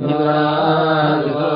इन्द्राहीया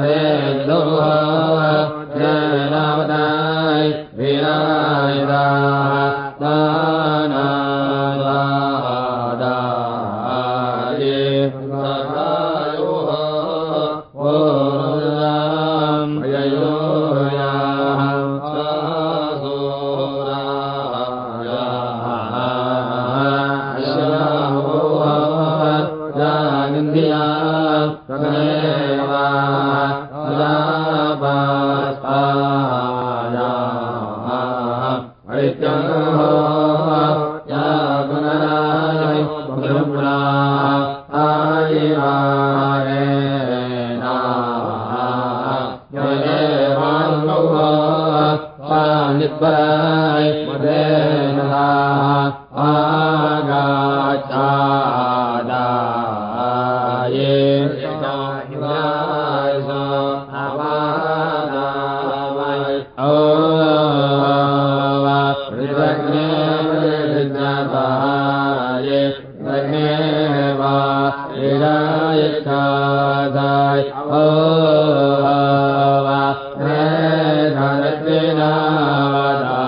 वा वेदा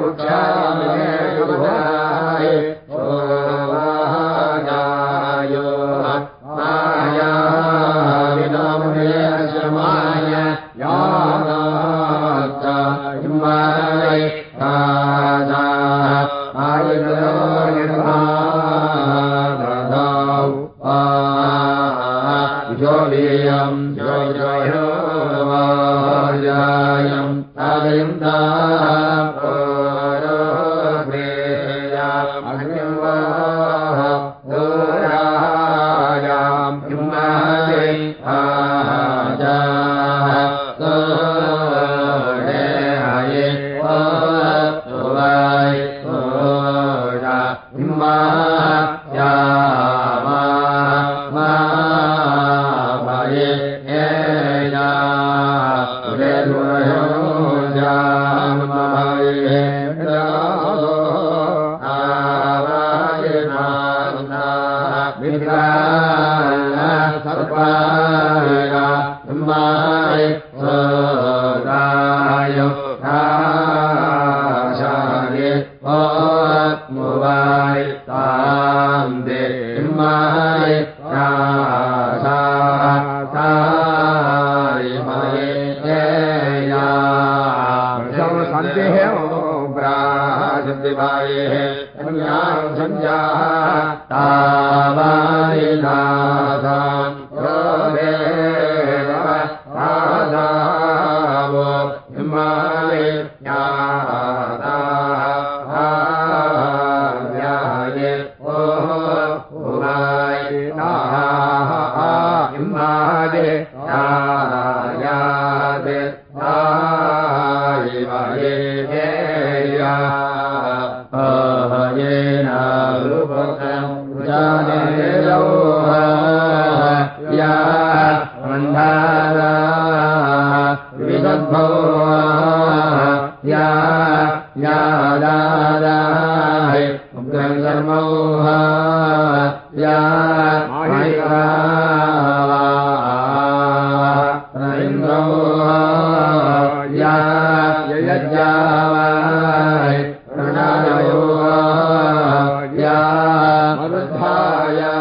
उचा ओ या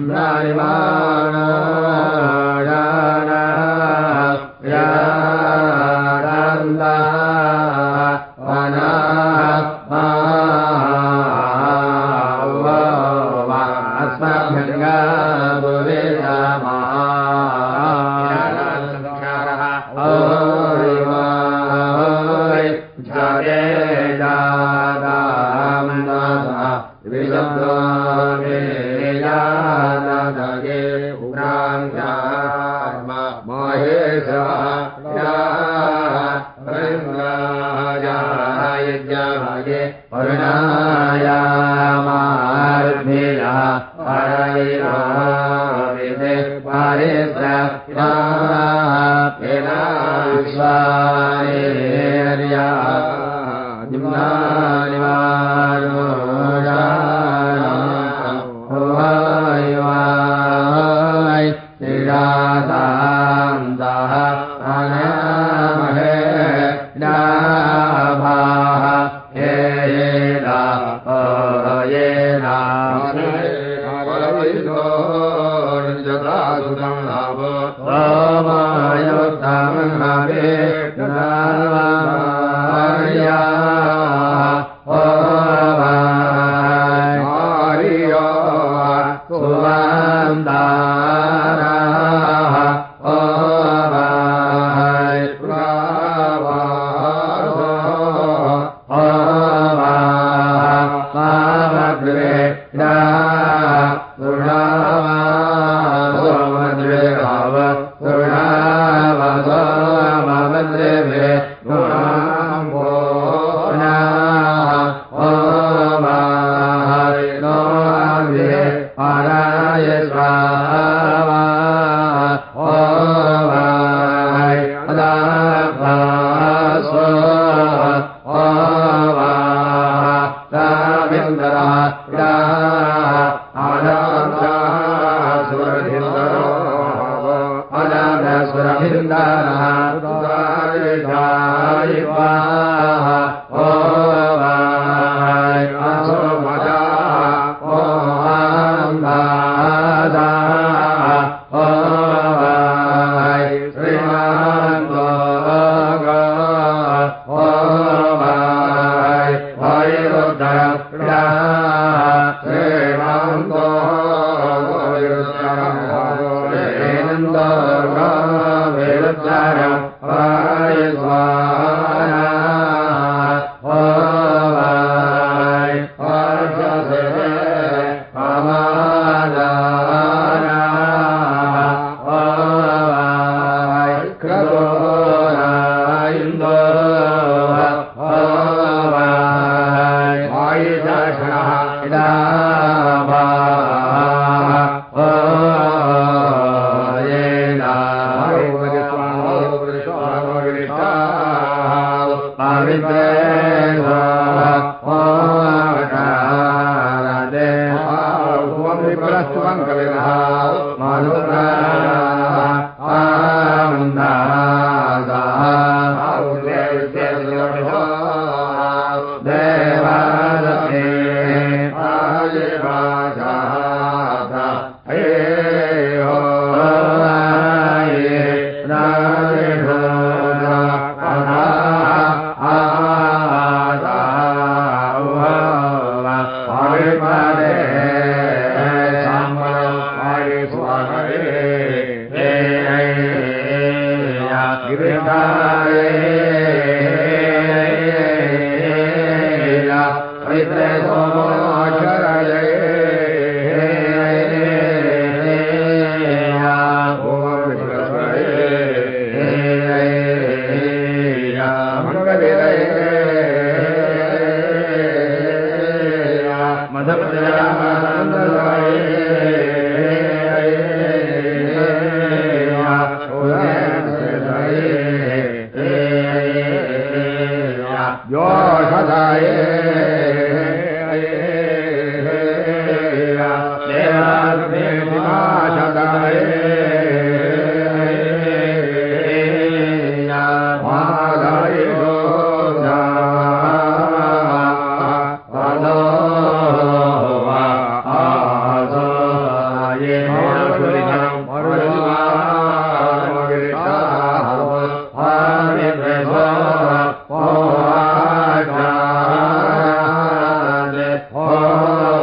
इम्राणिवा य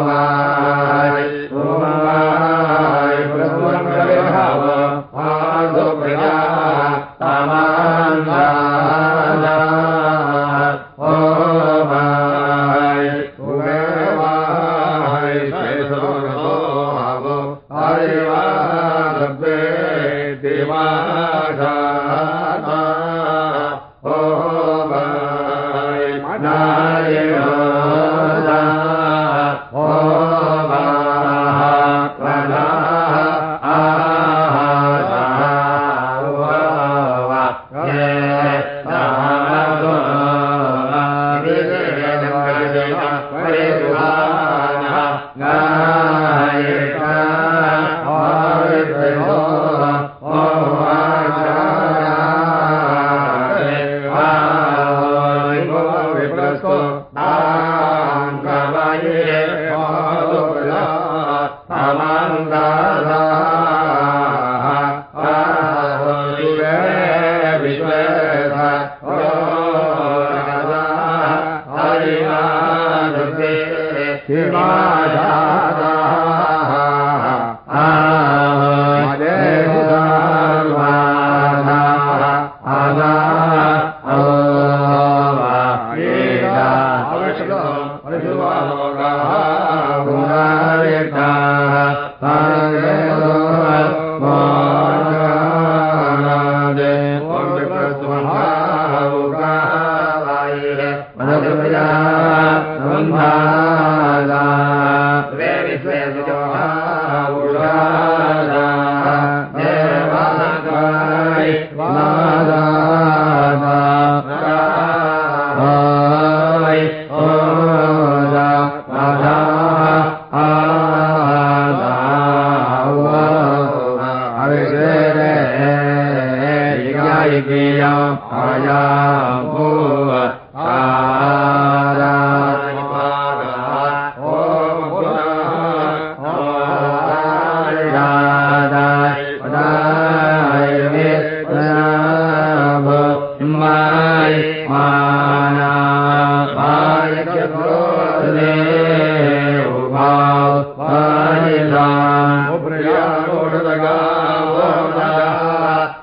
वा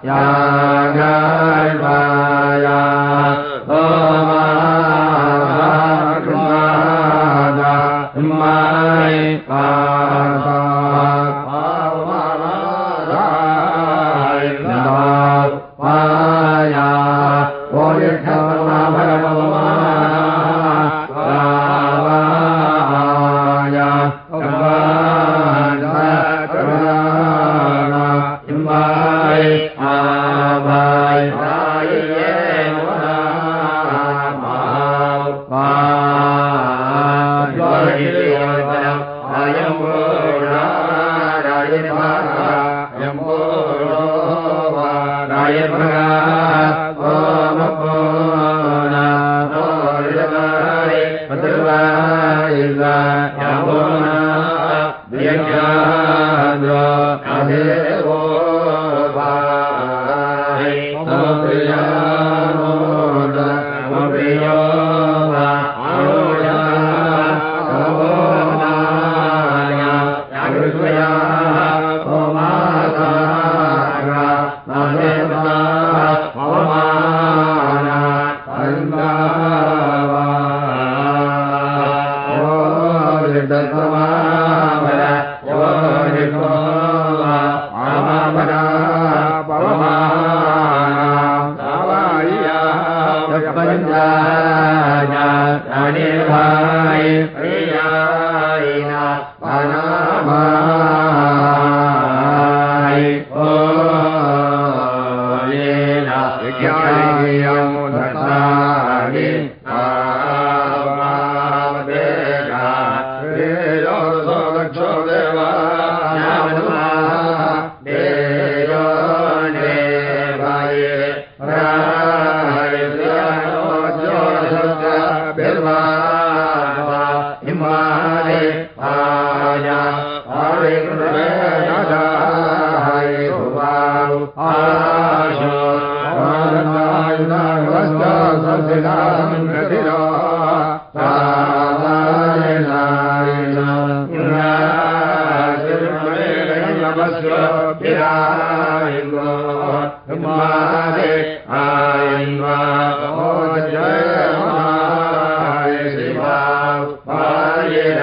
呀。हरे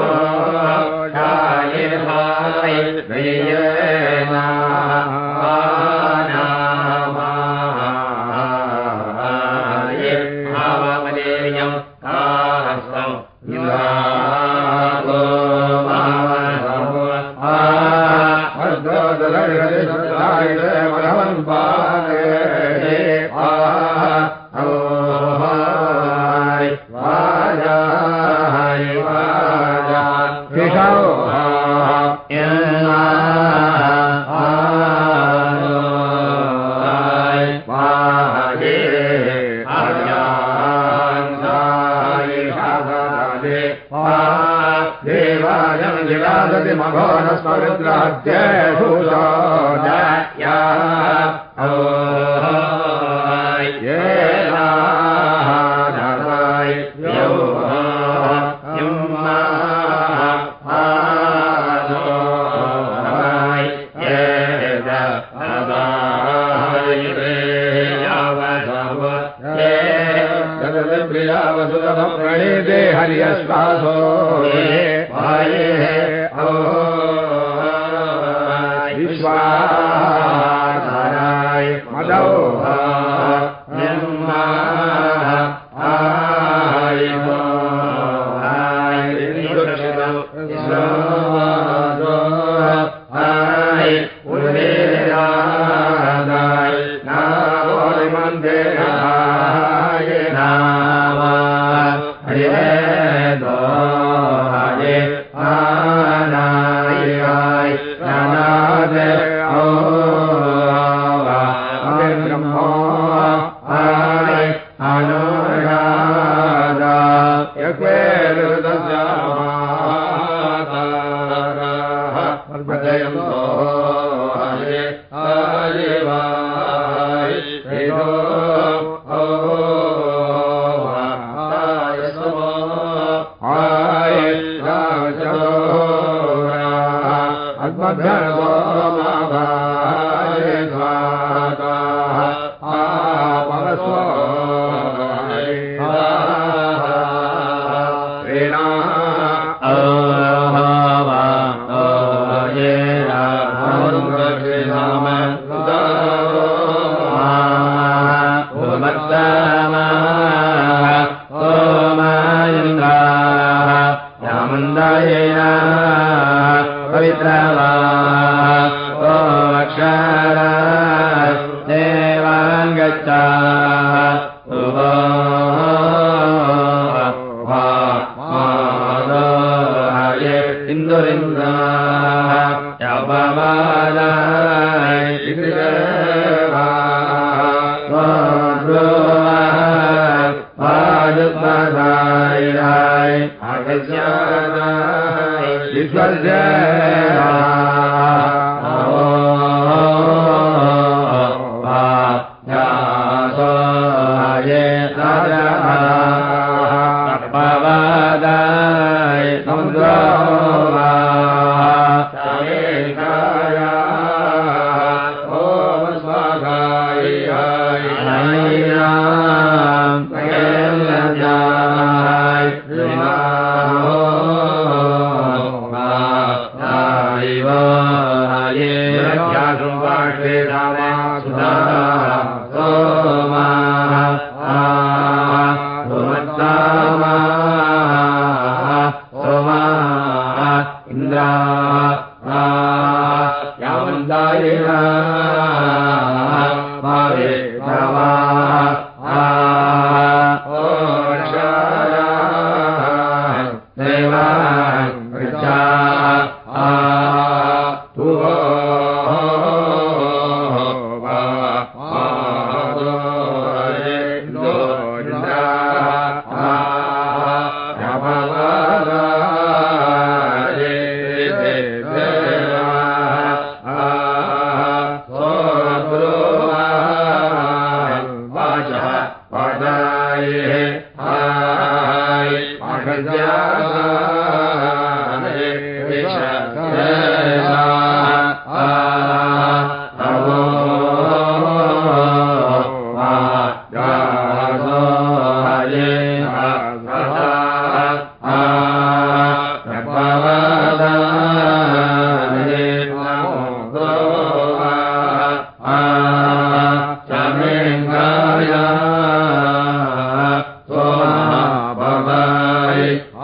दो स्वाहा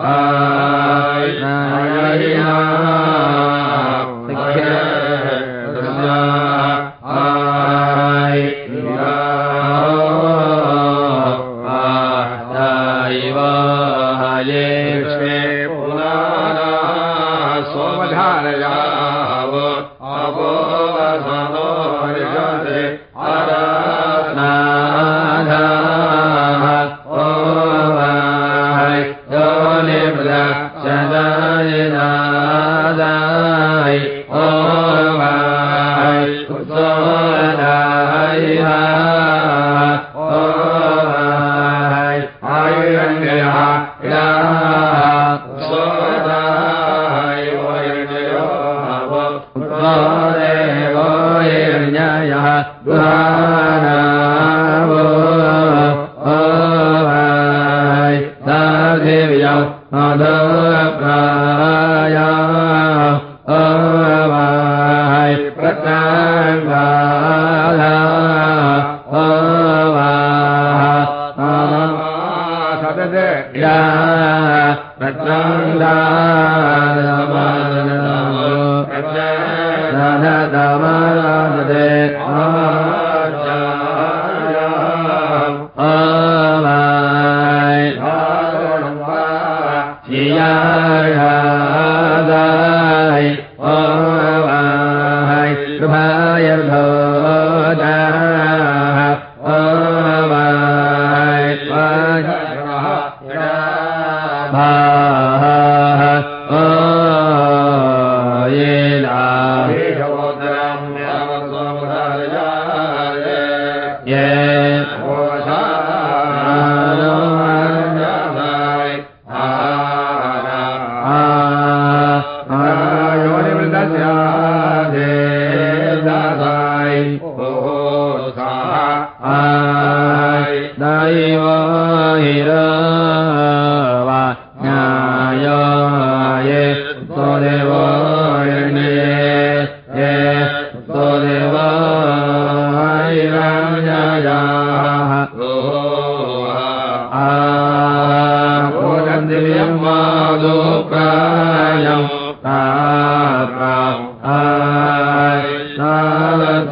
Uh,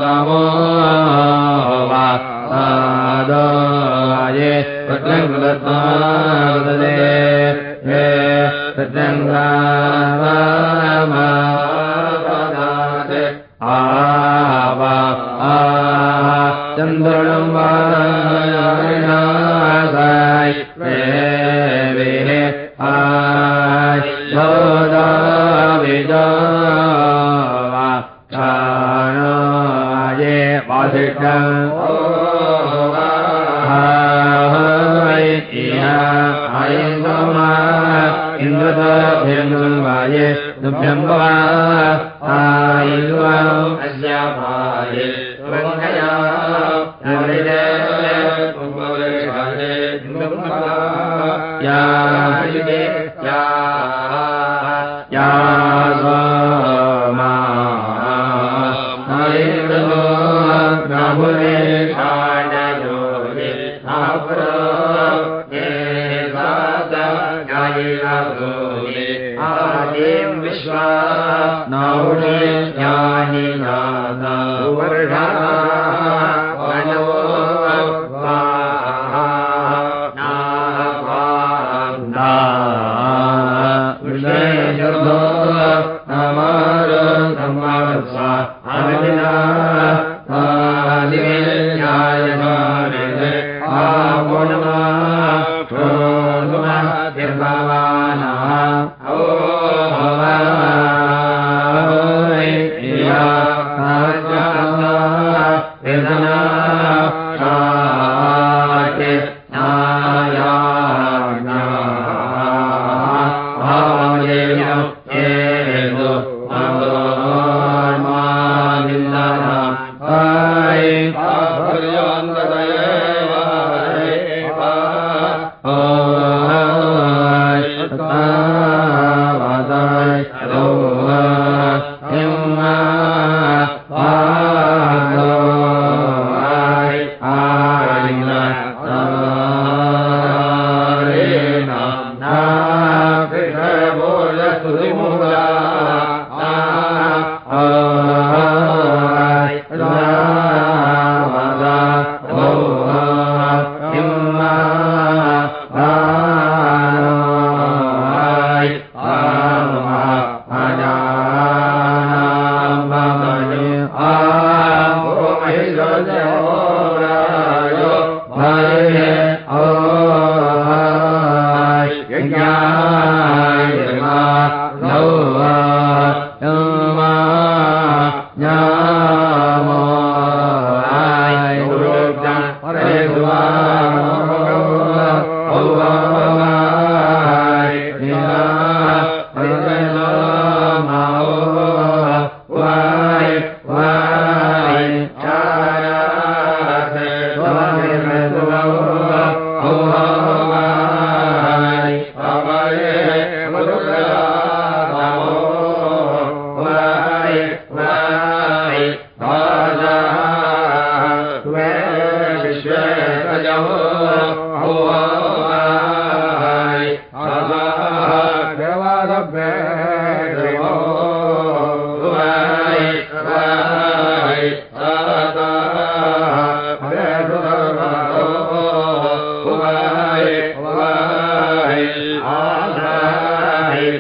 तमो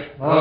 life. Amen.